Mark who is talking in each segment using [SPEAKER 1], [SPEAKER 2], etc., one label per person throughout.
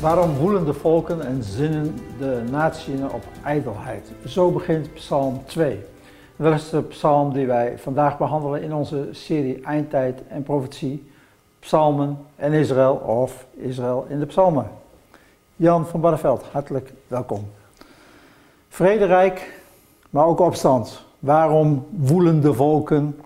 [SPEAKER 1] Waarom woelen de volken en zinnen de naties op ijdelheid? Zo begint Psalm 2. Dat is de psalm die wij vandaag behandelen in onze serie Eindtijd en Profetie, Psalmen en Israël of Israël in de Psalmen. Jan van Barneveld, hartelijk welkom. Vrederijk, maar ook opstand. Waarom woelen de volken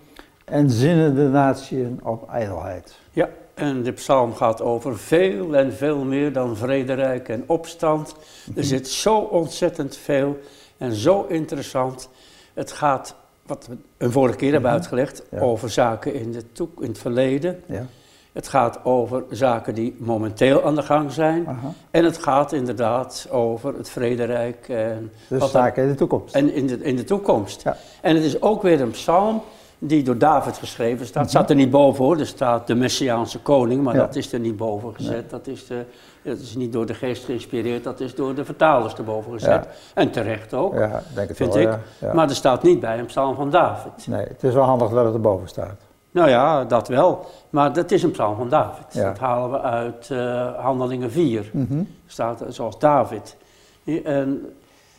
[SPEAKER 1] en zinnen de naties op ijdelheid?
[SPEAKER 2] Ja, en de psalm gaat over veel en veel meer dan vrederijk en opstand. Er zit zo ontzettend veel en zo interessant. Het gaat, wat we een vorige keer hebben uitgelegd, over zaken in, de toek, in het verleden. Ja. Het gaat over zaken die momenteel aan de gang zijn. En het gaat inderdaad over het vrederijk. En
[SPEAKER 1] dus zaken in de toekomst.
[SPEAKER 2] En in de, in de toekomst. Ja. En het is ook weer een psalm die door David geschreven staat. Mm Staat er niet boven hoor, er staat de Messiaanse koning, maar dat is er niet boven gezet. Dat, is de, dat is niet door de geest geïnspireerd, dat is door de vertalers erboven gezet. En terecht ook, ja, denk het vind wel, ik. Maar er staat niet bij een psalm van David.
[SPEAKER 1] Nee, het is wel handig dat het erboven staat.
[SPEAKER 2] Nou ja, dat wel. Maar dat is een psalm van David. Dat halen we uit uh, Handelingen 4. Mm Staat zoals David. En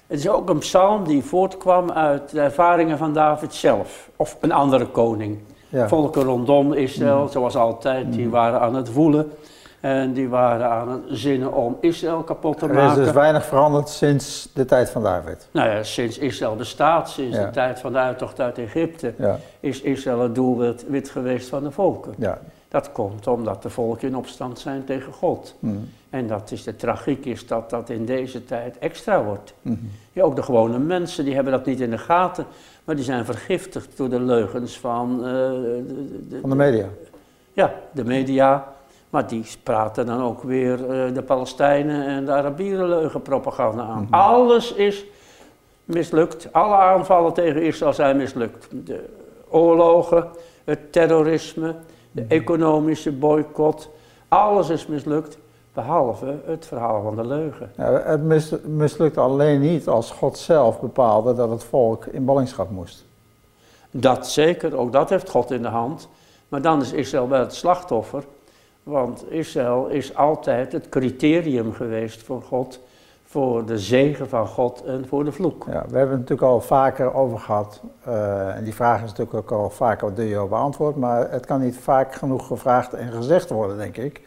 [SPEAKER 2] het is ook een psalm die voortkwam uit de ervaringen van David zelf. Of een andere koning. Volken rondom Israël, mm. zoals altijd, die mm. waren aan het woelen. En die waren aan het zinnen om Israël kapot te maken. Er
[SPEAKER 1] is dus weinig veranderd sinds de tijd van David.
[SPEAKER 2] Nou ja, sinds Israël bestaat, sinds de tijd van de uittocht uit Egypte, is Israël het doelwit geweest van de volken. Ja. Dat komt omdat de volken in opstand zijn tegen God. Mm. En dat is de tragiek is dat dat in deze tijd extra wordt. Mm ja, ook de gewone mensen die hebben dat niet in de gaten, maar die zijn vergiftigd door de leugens van... Uh,
[SPEAKER 1] de, van de media?
[SPEAKER 2] Ja, de media. Maar die praten dan ook weer uh, de Palestijnen en de Arabieren leugenpropaganda aan. Mhm. Alles is mislukt. Alle aanvallen tegen Israël zijn mislukt. De oorlogen, het terrorisme, de economische boycott. Alles is mislukt. Behalve het verhaal van de leugen.
[SPEAKER 1] Ja, het mislukt alleen niet als God zelf bepaalde dat het volk in ballingschap moest.
[SPEAKER 2] Dat zeker, ook dat heeft God in de hand. Maar dan is Israël wel het slachtoffer. Want Israël is altijd het criterium geweest voor God. Voor de zegen van God en voor de vloek.
[SPEAKER 1] Ja, we hebben het natuurlijk al vaker over gehad. Uh, en die vraag is natuurlijk ook al vaker door jou beantwoord. Maar het kan niet vaak genoeg gevraagd en gezegd worden, denk ik.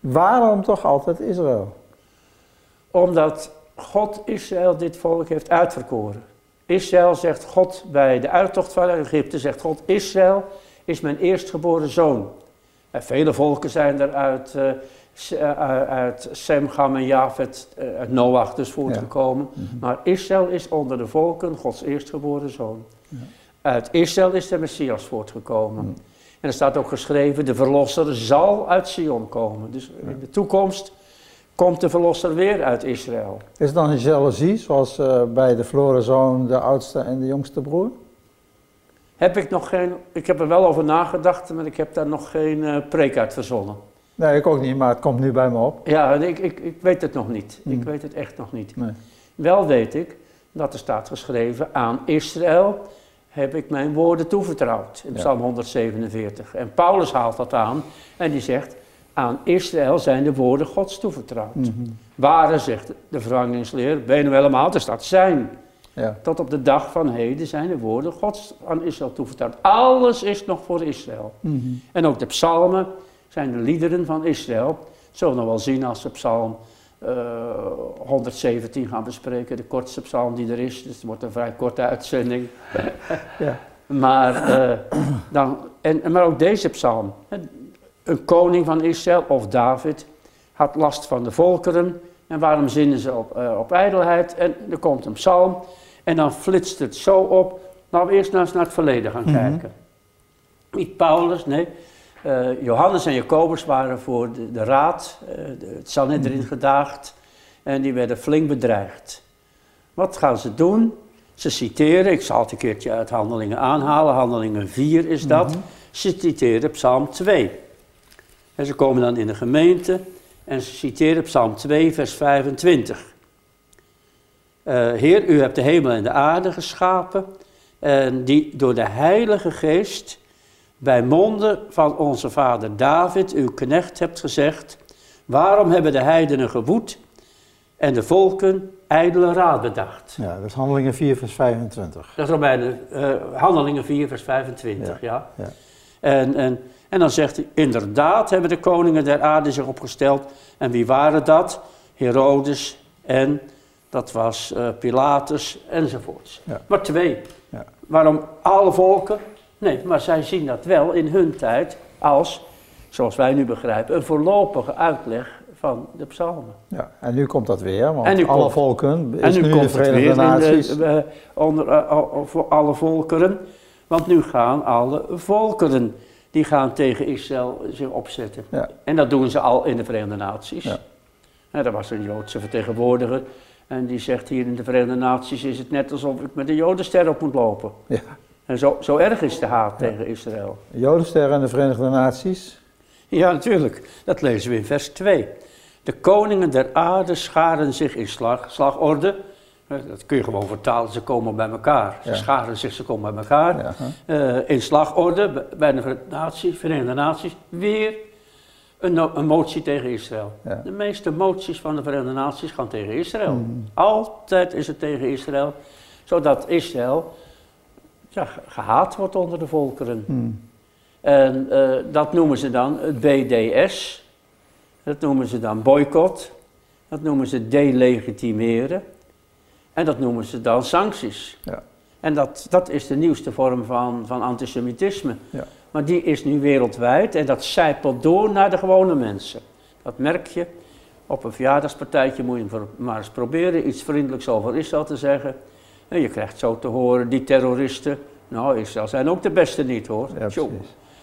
[SPEAKER 1] Waarom toch altijd Israël?
[SPEAKER 2] Omdat God Israël dit volk heeft uitverkoren. Israël zegt God bij de uittocht van Egypte, zegt God, Israël is mijn eerstgeboren zoon. En vele volken zijn er uit, uh, uit Sem, Gam en Jafet, uh, uit Noach dus voortgekomen. Mhm. Maar Israël is onder de volken Gods eerstgeboren zoon. Ja. Uit Israël is de Messias voortgekomen. Mhm. En er staat ook geschreven, de verlosser zal uit Sion komen. Dus in de toekomst komt de verlosser weer uit Israël.
[SPEAKER 1] Is het dan een jaloezie, zoals uh, bij de verloren zoon, de oudste en de jongste broer?
[SPEAKER 2] Heb ik nog geen, ik heb er wel over nagedacht, maar ik heb daar nog geen uh, preek uit verzonnen.
[SPEAKER 1] Nee, ik ook niet, maar het komt nu bij me op.
[SPEAKER 2] Ja, ik, ik, ik weet het nog niet. Ik hmm. weet het echt nog niet. Nee. Wel weet ik dat er staat geschreven aan Israël heb ik mijn woorden toevertrouwd. In Psalm 147. En Paulus haalt dat aan en die zegt, aan Israël zijn de woorden Gods toevertrouwd. Mm Waren, zegt de vervangingsleer, ben je nou helemaal, er staat zijn. Ja. Tot op de dag van heden zijn de woorden Gods aan Israël toevertrouwd. Alles is nog voor Israël. Mhm. En ook de psalmen zijn de liederen van Israël. Zullen we nog wel zien als de psalm 117 eh, gaan bespreken, de kortste psalm die er is. Dus het wordt een vrij korte uitzending. ja. Maar, uh, dan, en, maar ook deze psalm. Een koning van Israël of David had last van de volkeren. En waarom zinnen ze op, uh, op ijdelheid? En er komt een psalm. En dan flitst het zo op. Nou, we eerst naar het verleden gaan mhm. kijken. Niet Paulus, nee. Uh, Johannes en Jacobus waren voor de, de raad, uh, het Sanhedrin mm. gedaagd en die werden flink bedreigd. Wat gaan ze doen? Ze citeren, ik zal het een keertje uit Handelingen aanhalen, Handelingen 4 is dat. Mhm. Ze citeren Psalm 2. En ze komen dan in de gemeente en ze citeren Psalm 2, vers 25. Uh, eh, Heer, u hebt de hemel en de aarde geschapen en die door de Heilige Geest bij monden van onze vader David, uw knecht, hebt gezegd: Waarom hebben de heidenen gewoed en de volken ijdele raad bedacht?
[SPEAKER 1] Ja, dat is Handelingen 4 vers 25.
[SPEAKER 2] Dat is Romeinen, uh, Handelingen 4 vers 25, ja.
[SPEAKER 1] ja.
[SPEAKER 2] En, en, en dan zegt hij, inderdaad hebben de koningen der aarde zich opgesteld. En wie waren dat? Herodes en dat was uh, Pilatus enzovoorts.
[SPEAKER 1] Ja.
[SPEAKER 2] Maar twee.
[SPEAKER 1] Ja.
[SPEAKER 2] Waarom alle volken? Nee, maar zij zien dat wel in hun tijd als, zoals wij nu begrijpen, een voorlopige uitleg van de psalmen.
[SPEAKER 1] Ja, en nu komt dat weer, want alle
[SPEAKER 2] komt-
[SPEAKER 1] volken is
[SPEAKER 2] en nu,
[SPEAKER 1] nu,
[SPEAKER 2] komt
[SPEAKER 1] de Verenigde Naties.
[SPEAKER 2] de, onder, eh, voor alle volkeren. Want nu gaan alle volkeren, die gaan tegen Israël zich opzetten.
[SPEAKER 1] Ja.
[SPEAKER 2] En dat doen ze al in de Verenigde Naties.
[SPEAKER 1] Ja.
[SPEAKER 2] Er was een Joodse vertegenwoordiger en die zegt hier in de Verenigde Naties is het net alsof ik met een Jodenster op moet lopen.
[SPEAKER 1] Ja.
[SPEAKER 2] En zo, zo erg is de haat tegen Israël.
[SPEAKER 1] Jodenster en de Verenigde Naties.
[SPEAKER 2] Ja, natuurlijk. Dat lezen we in vers 2. De koningen der aarde scharen zich in slag, slagorde. Eh, Dat kun je gewoon vertalen, ze komen bij elkaar. Ze
[SPEAKER 1] Ja.
[SPEAKER 2] scharen zich, ze komen bij elkaar.
[SPEAKER 1] Ja?
[SPEAKER 2] Eh, in slagorde bij de Verenigde Naties, Verenigde Naties weer een, een motie tegen Israël.
[SPEAKER 1] Ja.
[SPEAKER 2] De meeste moties van de Verenigde Naties gaan tegen Israël.
[SPEAKER 1] Hmm.
[SPEAKER 2] Altijd is het tegen Israël, zodat Israël ja, gehaat wordt onder de volkeren.
[SPEAKER 1] Hmm.
[SPEAKER 2] En eh, dat noemen ze dan het BDS. Dat noemen ze dan boycott. Dat noemen ze delegitimeren. En dat noemen ze dan sancties.
[SPEAKER 1] Ja.
[SPEAKER 2] En dat, dat is de nieuwste vorm van, van antisemitisme.
[SPEAKER 1] Ja.
[SPEAKER 2] Maar die is nu wereldwijd en dat zijpelt door naar de gewone mensen. Dat merk je. Op een verjaardagspartijtje moet je maar eens proberen iets vriendelijks over Israël te zeggen. En je krijgt zo te horen, die terroristen, nou Israël zijn ook de beste niet hoor.
[SPEAKER 1] Ja.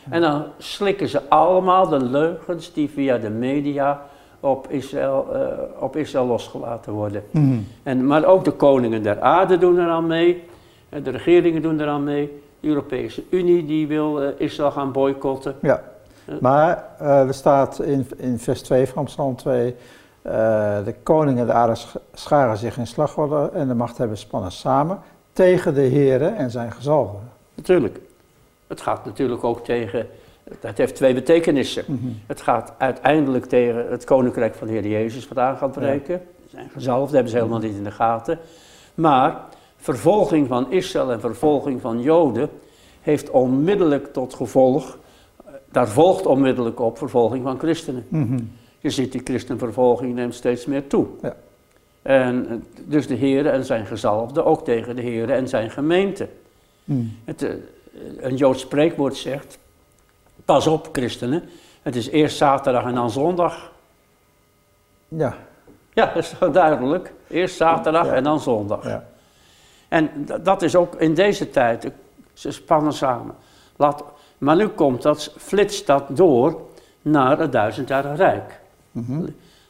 [SPEAKER 2] En dan slikken ze allemaal de leugens die via de media op Israël, eh, op Israël losgelaten worden.
[SPEAKER 1] Hmm.
[SPEAKER 2] En, maar ook de koningen der aarde doen eraan mee. En de regeringen doen eraan mee. De Europese Unie die wil eh, Israël gaan boycotten.
[SPEAKER 1] Ja, maar eh, er staat in, in vers 2 van Psalm 2, eh, de koningen de aarde sch- scharen zich in slagorde en de machthebbers spannen samen tegen de Heere en zijn gezalfde.
[SPEAKER 2] Natuurlijk. Het gaat natuurlijk ook tegen, dat heeft twee betekenissen. Het gaat uiteindelijk tegen het koninkrijk van de Heer Jezus wat aan gaat breken. Zijn gezalfd hebben ze helemaal niet in de gaten. Maar vervolging van Israël en vervolging van Joden heeft onmiddellijk tot gevolg, eh, daar volgt onmiddellijk op vervolging van christenen.
[SPEAKER 1] Mhm.
[SPEAKER 2] Je ziet die christenvervolging neemt steeds meer toe.
[SPEAKER 1] Ja.
[SPEAKER 2] En eh, dus de Heer en zijn gezalfde ook tegen de Heer en zijn gemeente.
[SPEAKER 1] Hmm.
[SPEAKER 2] Het, eh, een Joods spreekwoord zegt, pas op christenen, het is eerst zaterdag en dan zondag.
[SPEAKER 1] Ja,
[SPEAKER 2] Ja, dat is duidelijk. Eerst zaterdag
[SPEAKER 1] Ja.
[SPEAKER 2] en dan zondag.
[SPEAKER 1] ja,
[SPEAKER 2] En dat is ook in deze tijd, eh, ze spannen samen. Laat, maar nu komt dat, flitst dat door naar het duizendjarig rijk.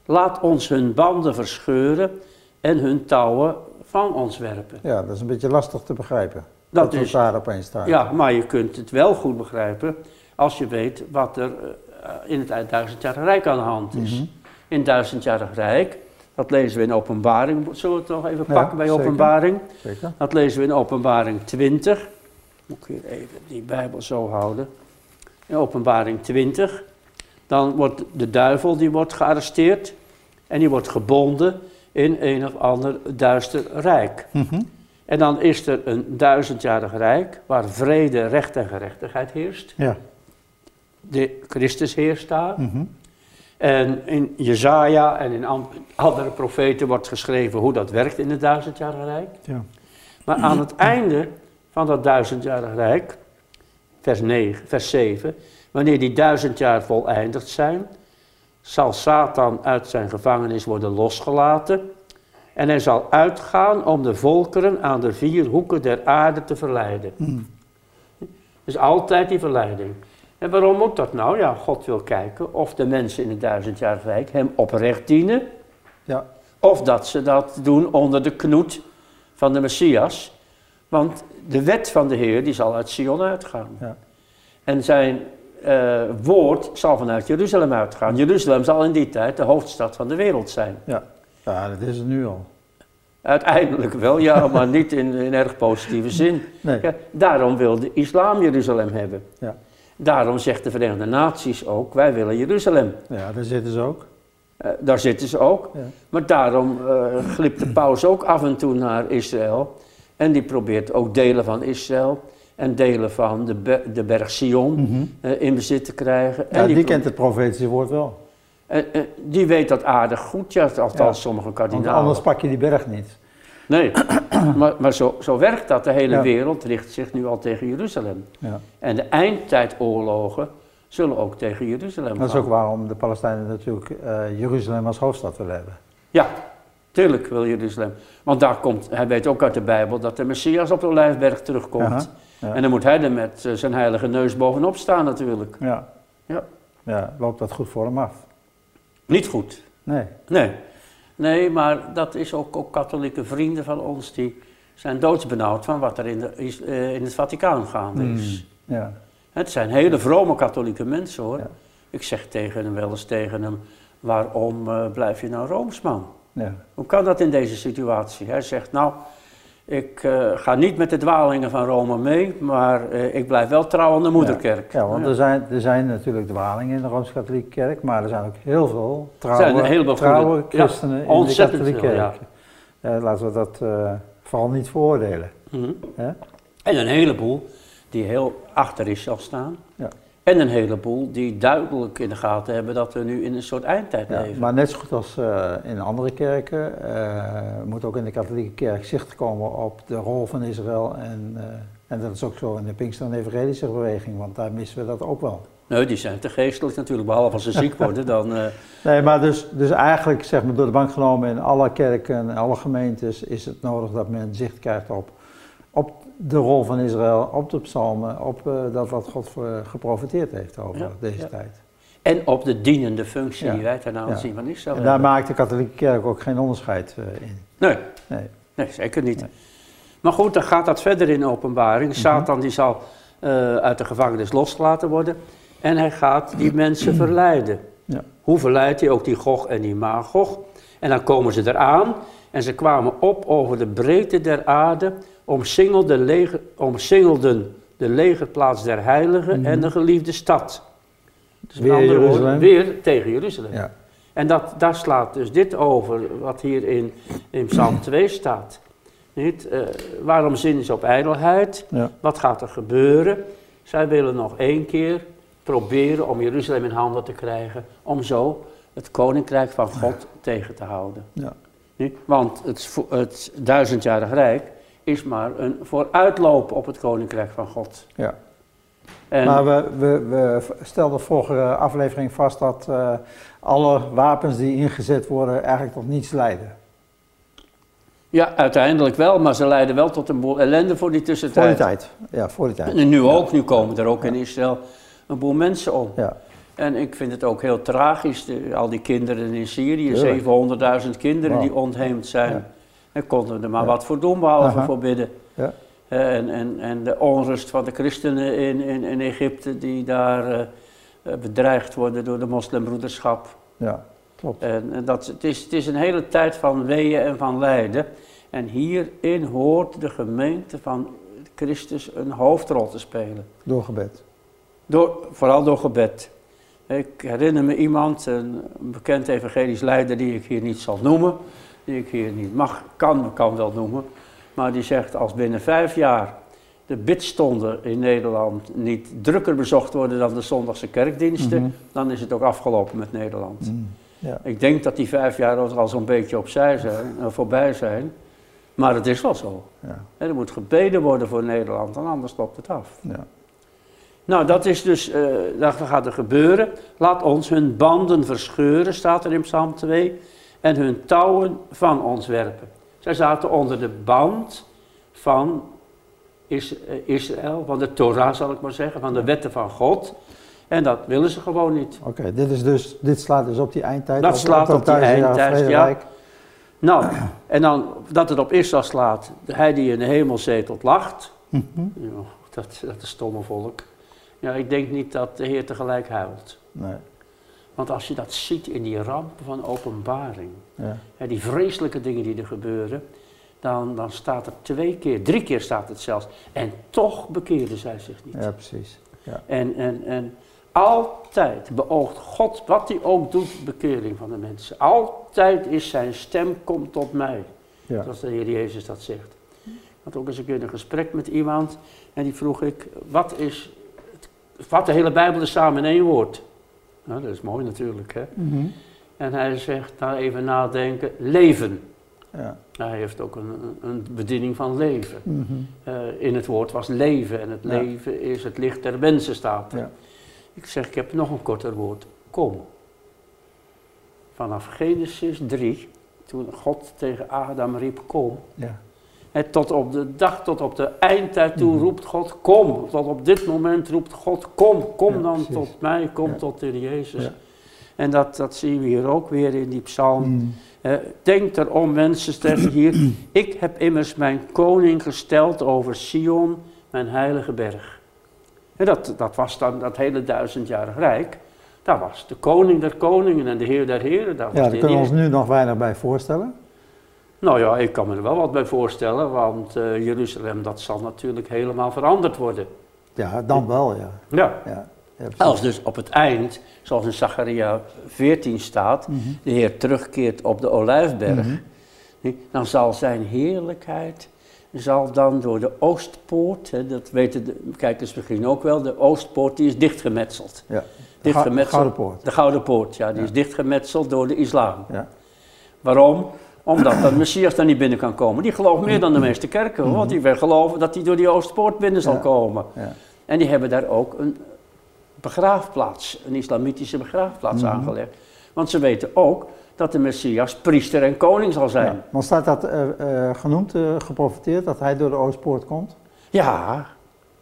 [SPEAKER 2] Laat ons hun banden verscheuren en hun touwen van ons werpen.
[SPEAKER 1] ja, dat is een beetje lastig te begrijpen.
[SPEAKER 2] Dat
[SPEAKER 1] het
[SPEAKER 2] is-
[SPEAKER 1] daar opeens staat.
[SPEAKER 2] Ja, maar je kunt het wel goed begrijpen als je weet wat er eh, in het duizendjarig rijk aan de hand is.
[SPEAKER 1] Mhm.
[SPEAKER 2] In het duizendjarig rijk, dat lezen we in openbaring, zullen we het nog even
[SPEAKER 1] Ja,
[SPEAKER 2] pakken bij
[SPEAKER 1] zeker.
[SPEAKER 2] openbaring?
[SPEAKER 1] Zeker.
[SPEAKER 2] Dat lezen we in openbaring 20. Moet ik hier even die bijbel zo houden. In openbaring 20, dan wordt de duivel die wordt gearresteerd en die wordt gebonden in een of ander duister rijk.
[SPEAKER 1] Mhm.
[SPEAKER 2] En dan is er een duizendjarig rijk waar vrede, recht en gerechtigheid heerst.
[SPEAKER 1] Ja.
[SPEAKER 2] De Christus heerst daar.
[SPEAKER 1] Mhm.
[SPEAKER 2] En in Jezaja en in an- andere profeten wordt geschreven hoe dat werkt in het duizendjarig rijk.
[SPEAKER 1] ja.
[SPEAKER 2] Maar aan het einde van dat duizendjarig rijk, vers, 9, vers 7, wanneer die duizend jaar voleindigd zijn, zal Satan uit zijn gevangenis worden losgelaten en hij zal uitgaan om de volkeren aan de vier hoeken der aarde te verleiden. Dus altijd die verleiding. En waarom moet dat nou? Ja, God wil kijken of de mensen in het duizendjarig rijk hem oprecht dienen,
[SPEAKER 1] Ja.
[SPEAKER 2] of dat ze dat doen onder de knoet van de Messias. Want de wet van de Heer die zal uit Sion uitgaan.
[SPEAKER 1] Ja.
[SPEAKER 2] En zijn eh, woord zal vanuit Jeruzalem uitgaan. Jeruzalem zal in die tijd de hoofdstad van de wereld zijn.
[SPEAKER 1] Ja. ja, dat is het nu al.
[SPEAKER 2] Uiteindelijk wel, ja, maar niet in, in erg positieve zin.
[SPEAKER 1] Nee.
[SPEAKER 2] Ja, daarom wil de islam Jeruzalem hebben.
[SPEAKER 1] Ja.
[SPEAKER 2] Daarom zegt de Verenigde Naties ook, wij willen Jeruzalem.
[SPEAKER 1] Ja, daar zitten ze ook.
[SPEAKER 2] daar zitten ze ook. Ja. Maar daarom glipt de paus ook af en toe naar Israël. En die probeert ook delen van Israël en delen van de, de berg Sion mhm. in bezit te krijgen.
[SPEAKER 1] Ja, en die, kent het profetische woord wel.
[SPEAKER 2] die weet dat aardig goed, ja, althans sommige kardinalen.
[SPEAKER 1] anders pak je die berg niet.
[SPEAKER 2] Nee, maar, maar zo, zo werkt dat. De hele wereld richt zich nu al tegen Jeruzalem. Ja. En de eindtijdoorlogen zullen ook tegen Jeruzalem gaan.
[SPEAKER 1] Dat is ook waarom de Palestijnen natuurlijk uh, Jeruzalem als hoofdstad willen hebben.
[SPEAKER 2] Ja, tuurlijk wil Jeruzalem. Want daar komt, hij weet ook uit de Bijbel dat de Messias op de Olijfberg terugkomt. Ja. En dan moet hij er met eh, zijn heilige neus bovenop staan natuurlijk.
[SPEAKER 1] Ja. Ja. ja, loopt dat goed voor hem af?
[SPEAKER 2] Niet goed.
[SPEAKER 1] Nee.
[SPEAKER 2] Nee. Nee, maar dat is ook, ook katholieke vrienden van ons die zijn doodsbenauwd van wat er in, de, uh, in het Vaticaan gaande is. Hmm, ja. Het zijn hele vrome katholieke mensen hoor. Ik zeg tegen hem wel eens tegen hem, waarom uh, blijf je nou Roomsman? Ja. Hoe kan dat in deze situatie? Hij zegt, nou, ik uh, ga niet met de dwalingen van Rome mee, maar uh, ik blijf wel trouw aan de moederkerk.
[SPEAKER 1] Ja, want Er, zijn, er zijn natuurlijk dwalingen in de Rooms-Katholieke kerk, maar er zijn ook heel veel trouwe, trouwe christenen in de katholieke kerk. laten we dat uh, vooral niet veroordelen. Mm -hmm.
[SPEAKER 2] En een heleboel die heel achter Israël staan. En een heleboel die duidelijk in de gaten hebben dat we nu in een soort eindtijd ja, leven.
[SPEAKER 1] Maar net zo goed als uh, in andere kerken uh, moet ook in de katholieke kerk zicht komen op de rol van Israël. En, uh, en dat is ook zo in de Pinkster en Evangelische beweging, want daar missen we dat ook wel.
[SPEAKER 2] Nee, die zijn te geestelijk natuurlijk, behalve als ze ziek worden dan...
[SPEAKER 1] Nee, maar dus, dus eigenlijk zeg maar door de bank genomen in alle kerken en alle gemeentes is het nodig dat men zicht krijgt op, op de rol van Israël op de psalmen, op uh, dat wat God geprofiteerd heeft over deze tijd.
[SPEAKER 2] En op de dienende functie die wij ten aanzien van Israël
[SPEAKER 1] En daar maakt de katholieke kerk ook geen onderscheid uh, in.
[SPEAKER 2] Nee. nee, nee. zeker niet. Maar goed, dan gaat dat verder in openbaring. Mhm. Satan die zal uh, uit de gevangenis losgelaten worden. En hij gaat die mensen verleiden. Ja. Hoe verleidt hij ook die Gog en die Magog? En dan komen ze eraan en ze kwamen op over de breedte der aarde omsingelden, leger, omsingelden de legerplaats der heiligen en mhm. de geliefde stad.
[SPEAKER 1] Dus weer, andere woorden,
[SPEAKER 2] weer tegen Jeruzalem. Ja. En dat, daar slaat dus dit over, wat hier in, in Psalm 2 staat. Niet? Uh, waarom zinnen ze op ijdelheid? Ja. Wat gaat er gebeuren? Zij willen nog één keer proberen om Jeruzalem in handen te krijgen, om zo het koninkrijk van God tegen te houden. Ja. Want het, het duizendjarig rijk is maar een vooruitloop op het koninkrijk van God.
[SPEAKER 1] Ja. En maar we, we, we stelden vorige aflevering vast dat uh, alle wapens die ingezet worden eigenlijk tot niets leiden.
[SPEAKER 2] Ja, uiteindelijk wel, maar ze leiden wel tot een boel ellende voor die tussentijd.
[SPEAKER 1] Voor die tijd, ja, voor die tijd.
[SPEAKER 2] En nu ook, nu komen er ook in Israël een boel mensen om. Ja. En ik vind het ook heel tragisch, de, al die kinderen in Syrië, 700.000 kinderen die ontheemd zijn. En konden er maar wat voor doen, behalve voor bidden. Ja. En, en, en de onrust van de christenen in, in, in Egypte, die daar uh, bedreigd worden door de moslimbroederschap.
[SPEAKER 1] Ja, klopt.
[SPEAKER 2] En, en, dat, het, is, het is een hele tijd van weeën en van lijden. En hierin hoort de gemeente van Christus een hoofdrol te spelen.
[SPEAKER 1] Door gebed.
[SPEAKER 2] Door, vooral door gebed. Ik herinner me iemand, een bekend evangelisch leider die ik hier niet zal noemen die ik hier niet mag, kan, kan wel noemen. Maar die zegt als binnen vijf jaar de bidstonden in Nederland niet drukker bezocht worden dan de zondagse kerkdiensten, mhm. dan is het ook afgelopen met Nederland. Mhm. Ja. Ik denk dat die vijf jaar al zo'n beetje opzij zijn, uh, voorbij zijn. Maar het is wel zo. Ja. er moet gebeden worden voor Nederland, en anders stopt het af. Ja. Nou, dat is dus, uh, dat gaat er gebeuren. Laat ons hun banden verscheuren, staat er in Psalm 2 en hun touwen van ons werpen. Zij zaten onder de band van eh, Israël, van de Torah zal ik maar zeggen, van de wetten van God. En dat willen ze gewoon niet.
[SPEAKER 1] Oké, dit dit, dus, dit slaat dus op die eindtijd.
[SPEAKER 2] Dat slaat op, die eindtijd, ja. Nou, en dan dat het op Israël slaat, hij die in de hemel zetelt lacht. Ja, dat, dat is stomme volk. Ja, ik denk niet dat de Heer tegelijk huilt. Nee. Want als je dat ziet in die rampen van openbaring, ja. die vreselijke dingen die er gebeuren, dan, dan staat er twee keer, drie keer staat het zelfs. En toch bekeerden zij zich niet.
[SPEAKER 1] Ja, precies. Ja.
[SPEAKER 2] En, en, en Altijd beoogt God, wat hij ook doet, bekering van de mensen. Altijd is zijn stem, komt tot mij. Ja. Zoals de Heer Jezus dat zegt. Ik had ook eens een keer een gesprek met iemand en die vroeg ik, wat is, wat de hele Bijbel is samen in één woord. Nou, dat is mooi natuurlijk, hè. Mhm. En hij zegt, nou even nadenken, leven. Ja. Hij heeft ook een, een bediening van leven. Mhm. Eh, in het woord was leven en het leven is het licht der mensen staat. Ja. Ik zeg, ik heb nog een korter woord, kom. Vanaf Genesis 3, toen God tegen Adam riep, kom. Ja. En tot op de dag, tot op de eindtijd toe mhm. roept God, kom. Tot op dit moment roept God, kom, kom dan tot mij, kom tot de Jezus. En dat, dat zien we hier ook weer in die psalm. Mm. Uh, denk erom, mensen, zeggen hier. Ik heb immers mijn koning gesteld over Sion, mijn heilige berg. En dat, dat was dan dat hele duizendjarig rijk. Daar was de koning der koningen en de heer der heren.
[SPEAKER 1] ja, daar kunnen we ons nu nog weinig bij voorstellen.
[SPEAKER 2] Nou ja, ik kan me er wel wat bij voorstellen, want uh, Jeruzalem, dat zal natuurlijk helemaal veranderd worden.
[SPEAKER 1] Ja, dan wel, ja.
[SPEAKER 2] Ja. ja. Als dus op het eind, zoals in Zacharia 14 staat, mhm. de Heer terugkeert op de Olijfberg, mhm. dan zal zijn heerlijkheid, zal dan door de Oostpoort, hè, dat weten de kijkers misschien ook wel, de Oostpoort die is dichtgemetseld. Ja.
[SPEAKER 1] De, Gouden Poort.
[SPEAKER 2] De Gouden Poort, ja, die is dichtgemetseld door de islam. Ja. Waarom? Omdat de Messias daar niet binnen kan komen. Die gelooft meer dan de meeste kerken, want die geloven dat hij door die Oostpoort binnen zal komen. Ja. En die hebben daar ook een, begraafplaats, een islamitische begraafplaats mhm. aangelegd. Want ze weten ook dat de Messias priester en koning zal zijn. Ja,
[SPEAKER 1] maar staat dat uh, genoemd, uh, geprofiteerd, dat hij door de Oostpoort komt?
[SPEAKER 2] Ja,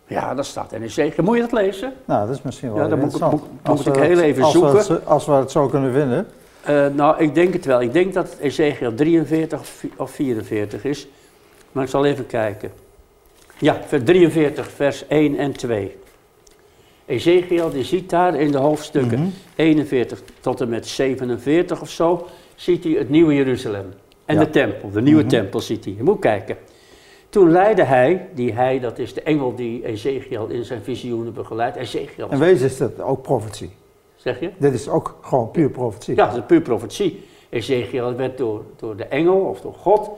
[SPEAKER 2] ja, dat staat in Ezekiel. Moet je dat lezen?
[SPEAKER 1] Nou, dat is misschien wel Ja,
[SPEAKER 2] dan moet, ik, moet, ik heel even
[SPEAKER 1] als
[SPEAKER 2] zoeken.
[SPEAKER 1] We het, als we het zo kunnen vinden.
[SPEAKER 2] Nou, ik denk het wel. Ik denk dat het Ezekiel 43 of 44 is. Maar ik zal even kijken. Ja, 43, vers 1 en 2. Ezekiel die ziet daar in de hoofdstukken 41 mhm. tot en met 47 of zo, ziet hij het nieuwe Jeruzalem. En de tempel, de nieuwe mhm. tempel ziet hij. Je moet kijken. Toen leidde hij, die hij, dat is de engel die Ezekiel in zijn visioenen begeleidt. Ezekiel.
[SPEAKER 1] En wees is dat ook profetie.
[SPEAKER 2] Zeg je?
[SPEAKER 1] Dit is ook gewoon puur profetie.
[SPEAKER 2] Ja, dat is puur profetie. Ezekiel werd door, door de engel of door God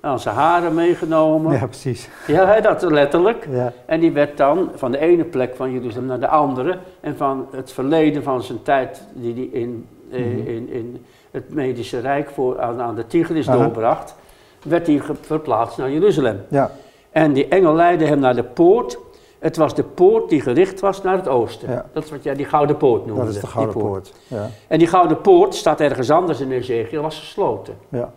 [SPEAKER 2] aan zijn haren meegenomen.
[SPEAKER 1] Ja, precies.
[SPEAKER 2] Ja, dat letterlijk. Ja. En die werd dan van de ene plek van Jeruzalem naar de andere. En van het verleden van zijn tijd die hij in, eh, mhm. in, in het medische rijk voor, aan, aan de Tigris doorbracht, werd hij verplaatst naar Jeruzalem. Ja. En die engel leidde hem naar de poort. Het was de poort die gericht was naar het oosten. Ja. Dat is wat jij die Gouden Poort noemde.
[SPEAKER 1] Dat is de Gouden Poort. Ja.
[SPEAKER 2] En die Gouden Poort staat ergens anders in Ezekiel, was gesloten. Ja.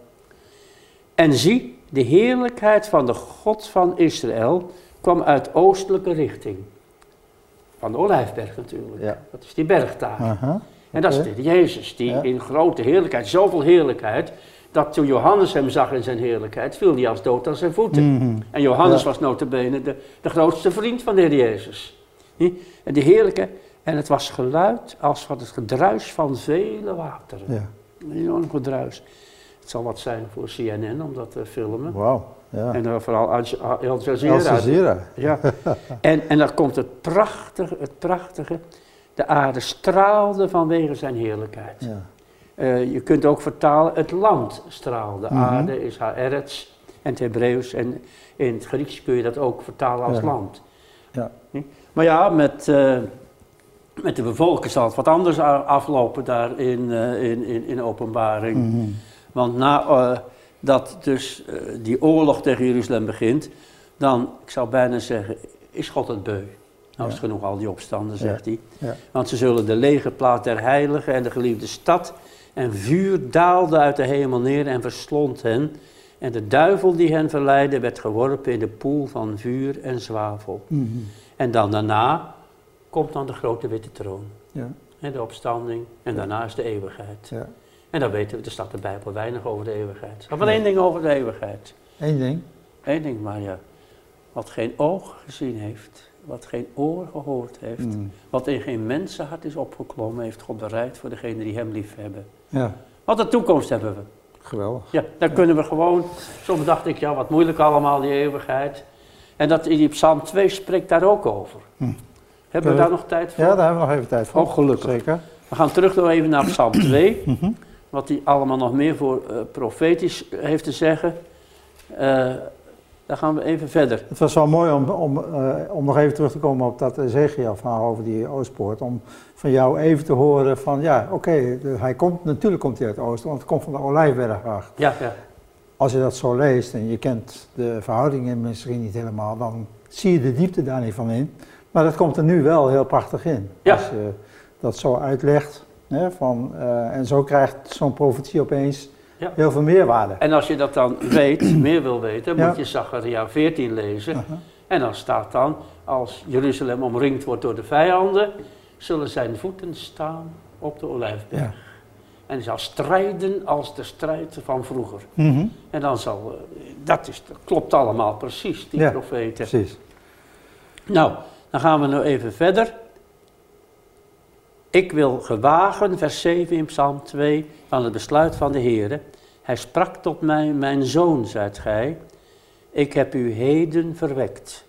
[SPEAKER 2] En zie, de heerlijkheid van de God van Israël kwam uit oostelijke richting. Van de Olijfberg natuurlijk. Ja. Dat is die berg daar. En dat is de Jezus, die in grote heerlijkheid, zoveel heerlijkheid, dat toen Johannes hem zag in zijn heerlijkheid, viel hij als dood aan zijn voeten. Mhm. En Johannes was notabene de, de grootste vriend van de Heer Jezus. En die heerlijke, en het was geluid als van het gedruis van vele wateren. Ja. Een enorm gedruis. Het zal wat zijn voor CNN om dat te filmen.
[SPEAKER 1] Wauw. Ja.
[SPEAKER 2] En uh, vooral Al,
[SPEAKER 1] Jazeera. Al Jazeera.
[SPEAKER 2] Ja. en, en dan komt het prachtige, het prachtige. De aarde straalde vanwege zijn heerlijkheid. Ja. Uh, je kunt ook vertalen, het land straalde. De mhm. aarde is haar erets en het Hebreeuws. En in het Grieks kun je dat ook vertalen als land. Ja. Maar ja, met, uh, met de bevolking zal het wat anders aflopen daar in, in, in, in openbaring. Mm want na uh, dat dus die oorlog tegen Jeruzalem begint, dan, ik zou bijna zeggen, is God het beu. Nou is genoeg al die opstanden, zegt hij. Ja. Want ze zullen de lege plaats der heiligen en de geliefde stad en vuur daalde uit de hemel neer en verslond hen. En de duivel die hen verleidde werd geworpen in de poel van vuur en zwavel. Mm -hmm. En dan daarna komt dan de grote witte troon. Ja. En de opstanding en daarna is de eeuwigheid. Ja. En dan weten we, er staat de Bijbel weinig over de eeuwigheid. Er staat wel één ding over de eeuwigheid.
[SPEAKER 1] Eén ding?
[SPEAKER 2] Eén ding, maar ja. Wat geen oog gezien heeft, wat geen oor gehoord heeft, mm. wat in geen mensenhart is opgeklommen, heeft God bereid voor degenen die hem lief hebben. Ja. Wat de toekomst hebben we.
[SPEAKER 1] Geweldig.
[SPEAKER 2] Ja, daar kunnen we gewoon, soms dacht ik, ja, wat moeilijk allemaal, die eeuwigheid. En dat in die Psalm 2 spreekt daar ook over. Hm. Hebben we daar nog tijd voor?
[SPEAKER 1] Ja, daar hebben we nog even tijd voor.
[SPEAKER 2] Oh, gelukkig.
[SPEAKER 1] Zeker.
[SPEAKER 2] We gaan terug nog even naar Psalm 2. wat hij allemaal nog meer voor uh, profetisch heeft te zeggen. Uh, daar gaan we even verder.
[SPEAKER 1] Het was wel mooi om, om, uh, om nog even terug te komen op dat Ezekiel-verhaal over die Oostpoort. Om van jou even te horen van, ja, oké, okay, hij komt, natuurlijk komt hij uit het oosten, want het komt van de Olijfberg.
[SPEAKER 2] Ja, ja.
[SPEAKER 1] Als je dat zo leest en je kent de verhoudingen misschien niet helemaal, dan zie je de diepte daar niet van in. Maar dat komt er nu wel heel prachtig in.
[SPEAKER 2] Ja.
[SPEAKER 1] Als je dat zo uitlegt. Hè, van, uh, en zo krijgt zo'n profetie opeens ja. heel veel meerwaarde.
[SPEAKER 2] En als je dat dan weet, meer wil weten, moet je Zachariah 14 lezen. Uh -huh. En dan staat dan, als Jeruzalem omringd wordt door de vijanden, zullen zijn voeten staan op de olijfberg. Ja. En hij zal strijden als de strijd van vroeger.
[SPEAKER 1] Mm -hmm.
[SPEAKER 2] En dan zal, dat, is, dat klopt allemaal precies, die
[SPEAKER 1] ja,
[SPEAKER 2] profeten.
[SPEAKER 1] Precies.
[SPEAKER 2] Nou, dan gaan we nu even verder. Ik wil gewagen, vers 7 in Psalm 2, van het besluit van de Heer. Hij sprak tot mij, mijn zoon, zijt gij. Ik heb u heden verwekt.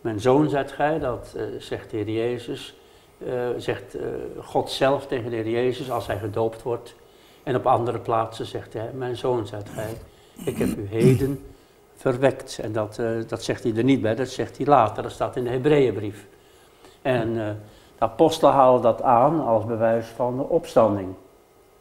[SPEAKER 2] Mijn zoon, zijt gij, dat uh, zegt de Heer Jezus, uh, zegt uh, God zelf tegen de Heer Jezus als hij gedoopt wordt. En op andere plaatsen zegt hij, mijn zoon, zijt gij. Ik heb u heden verwekt. En dat, dat zegt hij er niet bij, dat zegt hij later, dat staat in de Hebreeënbrief. En de apostelen halen dat aan als bewijs van de opstanding.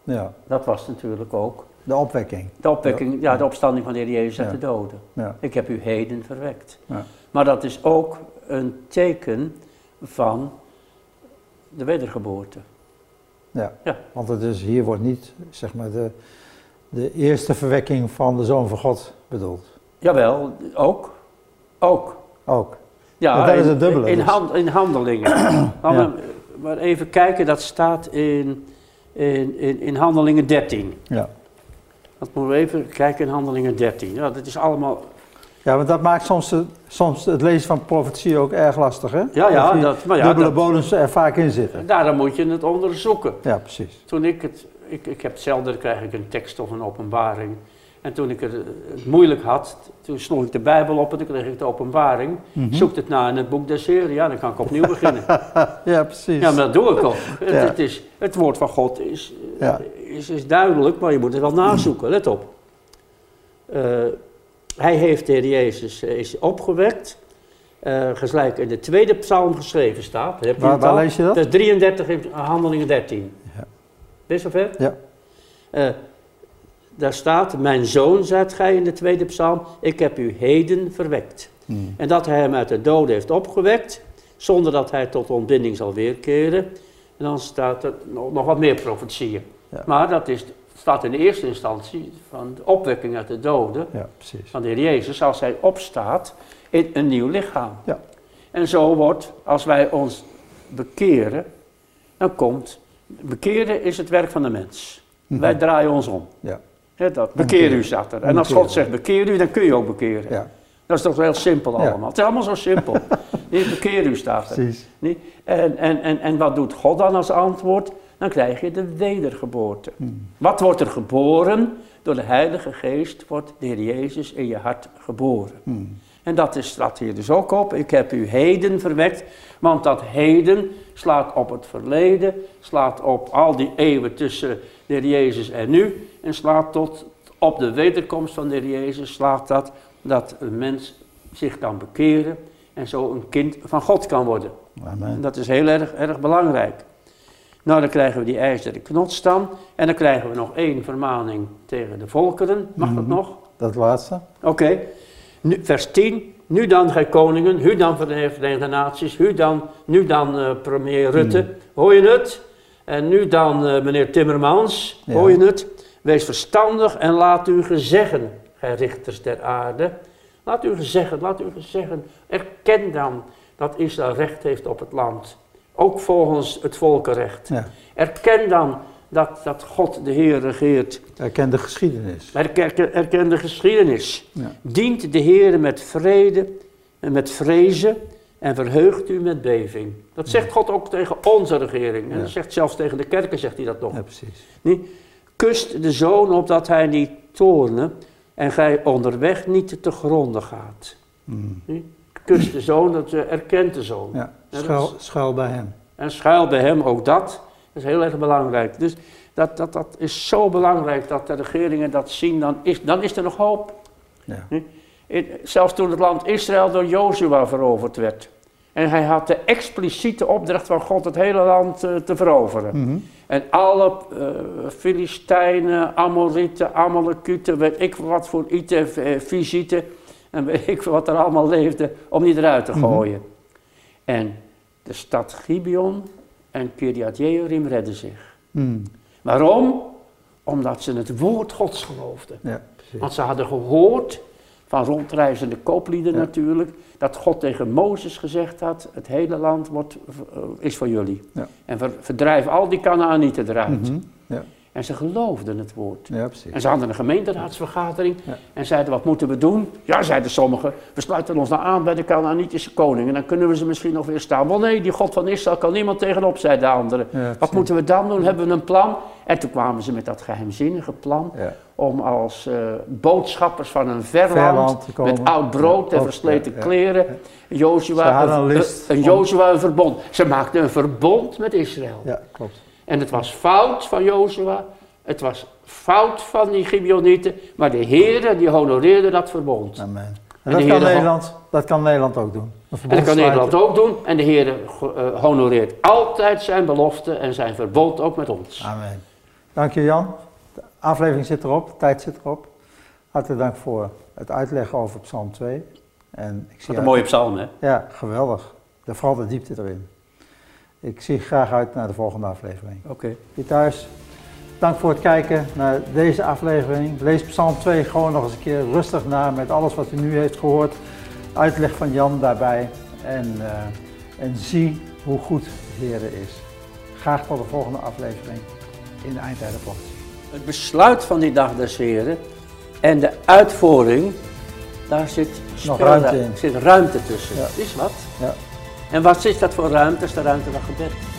[SPEAKER 1] Ja.
[SPEAKER 2] Dat was natuurlijk ook.
[SPEAKER 1] De opwekking.
[SPEAKER 2] De opwekking, ja, de opstanding van de Heer Jezus uit
[SPEAKER 1] Ja.
[SPEAKER 2] de doden.
[SPEAKER 1] Ja.
[SPEAKER 2] Ik heb u heden verwekt.
[SPEAKER 1] Ja.
[SPEAKER 2] Maar dat is ook een teken van de wedergeboorte.
[SPEAKER 1] Ja. Want het is, hier wordt niet zeg maar, de, de eerste verwekking van de Zoon van God bedoeld.
[SPEAKER 2] Jawel, ook. Ook.
[SPEAKER 1] Ook.
[SPEAKER 2] Ja,
[SPEAKER 1] dat is
[SPEAKER 2] in-
[SPEAKER 1] het dubbele,
[SPEAKER 2] In,
[SPEAKER 1] dus.
[SPEAKER 2] hand- in handelingen. Maar even kijken, dat staat in, in, in, in handelingen 13.
[SPEAKER 1] Ja.
[SPEAKER 2] Dat moeten we even kijken in handelingen 13. Ja, dat is allemaal...
[SPEAKER 1] ja, want dat maakt soms, de- soms het lezen van profetie ook erg lastig, hè?
[SPEAKER 2] Ja, ja, dat, maar ja,
[SPEAKER 1] dubbele
[SPEAKER 2] dat,
[SPEAKER 1] bodems er vaak in zitten.
[SPEAKER 2] daarom moet je het onderzoeken.
[SPEAKER 1] Ja, precies.
[SPEAKER 2] Toen ik het, ik, ik heb zelden krijg ik een tekst of een openbaring. En toen ik het, het moeilijk had, toen sloeg ik de Bijbel op en toen kreeg ik de openbaring.
[SPEAKER 1] Mhm.
[SPEAKER 2] Zoek het na in het boek der serie, ja, dan kan ik opnieuw beginnen.
[SPEAKER 1] Ja, precies.
[SPEAKER 2] Ja, maar dat doe ik ook. Het,
[SPEAKER 1] Ja.
[SPEAKER 2] het, is, het woord van God is, eh,
[SPEAKER 1] Ja.
[SPEAKER 2] Is, is duidelijk, maar je moet het wel nazoeken, let op. Eh, hij heeft de Heer Jezus eh, is opgewekt, eh gelijk in de tweede psalm geschreven staat. Heb
[SPEAKER 1] Waar, lees je dat?
[SPEAKER 2] Dat is 33 in Handelingen 13.
[SPEAKER 1] Ja.
[SPEAKER 2] Ben je zover?
[SPEAKER 1] Ja.
[SPEAKER 2] Daar staat, mijn zoon, zegt gij in de tweede psalm, ik heb u heden verwekt.
[SPEAKER 1] Hmm.
[SPEAKER 2] En dat hij hem uit de doden heeft opgewekt, zonder dat hij tot ontbinding zal weerkeren. En dan staat er nog, nog wat meer profetieën.
[SPEAKER 1] Ja.
[SPEAKER 2] Maar dat is, staat in de eerste instantie van de opwekking uit de doden
[SPEAKER 1] Ja,
[SPEAKER 2] van de Heer Jezus als hij opstaat in een nieuw lichaam.
[SPEAKER 1] Ja.
[SPEAKER 2] En zo wordt, als wij ons bekeren, dan komt, bekeren is het werk van de mens.
[SPEAKER 1] Mhm.
[SPEAKER 2] Wij draaien ons om.
[SPEAKER 1] Ja.
[SPEAKER 2] Dat, bekeer u staat er. En als God zegt bekeer u, dan kun je ook bekeren.
[SPEAKER 1] Ja,
[SPEAKER 2] Dat is toch heel simpel
[SPEAKER 1] Ja.
[SPEAKER 2] allemaal. Het is allemaal zo simpel. Niet bekeer u staat er.
[SPEAKER 1] precies.
[SPEAKER 2] En, en, en, en wat doet God dan als antwoord? Dan krijg je de wedergeboorte.
[SPEAKER 1] Hmm.
[SPEAKER 2] Wat wordt er geboren? Door de Heilige Geest wordt de Heer Jezus in je hart geboren.
[SPEAKER 1] Hmm.
[SPEAKER 2] En dat is, staat hier dus ook op. Ik heb u heden verwekt. Want dat heden slaat op het verleden. Slaat op al die eeuwen tussen de Heer Jezus en nu. En slaat tot op de wederkomst van de Heer Jezus. Slaat dat dat een mens zich kan bekeren. En zo een kind van God kan worden. En
[SPEAKER 1] Amen.
[SPEAKER 2] dat is heel erg, erg belangrijk. Nou, dan krijgen we die ijzeren knots dan. En dan krijgen we nog één vermaning tegen de volkeren. Mag dat
[SPEAKER 1] Mhm.
[SPEAKER 2] nog?
[SPEAKER 1] Dat laatste.
[SPEAKER 2] Oké. Vers 10. Nu dan, gij koningen, hu dan Verenigde Naties, hu dan, nu dan eh, premier Rutte, hoor je het? En nu dan eh, meneer Timmermans,
[SPEAKER 1] Ja.
[SPEAKER 2] hoor je het? Wees verstandig en laat u gezeggen, gij richters der aarde. Laat u gezeggen, laat u gezeggen. Erken dan dat Israël recht heeft op het land. Ook volgens het volkenrecht.
[SPEAKER 1] Ja.
[SPEAKER 2] Erken dan dat, dat God de Heer regeert.
[SPEAKER 1] Erken de geschiedenis.
[SPEAKER 2] Erken, erken de geschiedenis.
[SPEAKER 1] Ja.
[SPEAKER 2] Dient de Heer met vrede en met vrezen en verheugt u met beving. Dat zegt God ook tegen onze regering. En dat zegt zelfs tegen de kerken zegt hij dat nog.
[SPEAKER 1] Ja, precies.
[SPEAKER 2] Niet? Kust de zoon opdat hij niet toorne en gij onderweg niet te gronden gaat.
[SPEAKER 1] Hmm.
[SPEAKER 2] Niet? Kust de zoon, dat erkent de zoon.
[SPEAKER 1] Ja, schuil, schuil bij hem.
[SPEAKER 2] En schuil bij hem, ook dat. Dat is heel erg belangrijk. Dus dat, dat, dat is zo belangrijk dat de regeringen dat zien, dan is, dan is er nog hoop. Ja. Zelfs toen het land Israël door Jozua veroverd werd. En hij had de expliciete opdracht van God het hele land uh, te veroveren. Mhm. En alle uh, Filistijnen, Amorieten, Amalekuten, weet ik wat voor ite, visite en weet ik wat er allemaal leefde, om die eruit te mhm. gooien. En de stad Gibeon en Kiriat Jearim redden zich. Mm. Waarom? Omdat ze het woord Gods geloofden. Ja, Want ze hadden gehoord van rondreizende kooplieden natuurlijk, dat God tegen Mozes gezegd had, het hele land wordt, eh, is voor jullie. Ja. En verdrijf al die Canaanieten eruit. Mm. En ze geloofden het woord. Ja, en ze hadden een gemeenteraadsvergadering en zeiden, wat moeten we doen? Ja, zeiden sommigen, we sluiten ons nou aan bij de Canaanitische koning en dan kunnen we ze misschien nog weer staan. Wel nee, die God van Israël kan niemand tegenop, zeiden de anderen. wat moeten we dan doen? Hebben we een plan? En toen kwamen ze met dat geheimzinnige plan om als uh, boodschappers van een verland, met oud brood en versleten kleren, Joshua een, een, Joshua een verbond. Ze maakten een verbond met Israël.
[SPEAKER 1] Ja, klopt.
[SPEAKER 2] En het was fout van Jozua, het was fout van die Gibeonieten, maar de Heer die honoreerde dat verbond.
[SPEAKER 1] Amen. En, dat, kan Nederland, dat kan Nederland ook doen.
[SPEAKER 2] En dat kan Nederland ook doen. En de Heer uh, honoreert altijd zijn belofte en zijn verbond ook met ons.
[SPEAKER 1] Amen. Dank je Jan. De aflevering zit erop, de tijd zit erop. Hartelijk dank voor het uitleggen over Psalm 2.
[SPEAKER 2] En ik zie Wat een mooie psalm, hè?
[SPEAKER 1] Ja, geweldig. Vooral de diepte erin. Ik zie graag uit naar de volgende aflevering.
[SPEAKER 2] Oké. Okay.
[SPEAKER 1] Je thuis, dank voor het kijken naar deze aflevering. Lees Psalm 2 gewoon nog eens een keer rustig na met alles wat u nu heeft gehoord. Uitleg van Jan daarbij. En, uh, en zie hoe goed de Heer is. Graag tot de volgende aflevering in de Eindtijdenpost.
[SPEAKER 2] Het besluit van die dag des Heren en de uitvoering, daar zit,
[SPEAKER 1] nog ruimte, in.
[SPEAKER 2] zit ruimte tussen. Ja. Is wat? Ja. En wat is dat voor ruimte? Dat is de ruimte van gebed.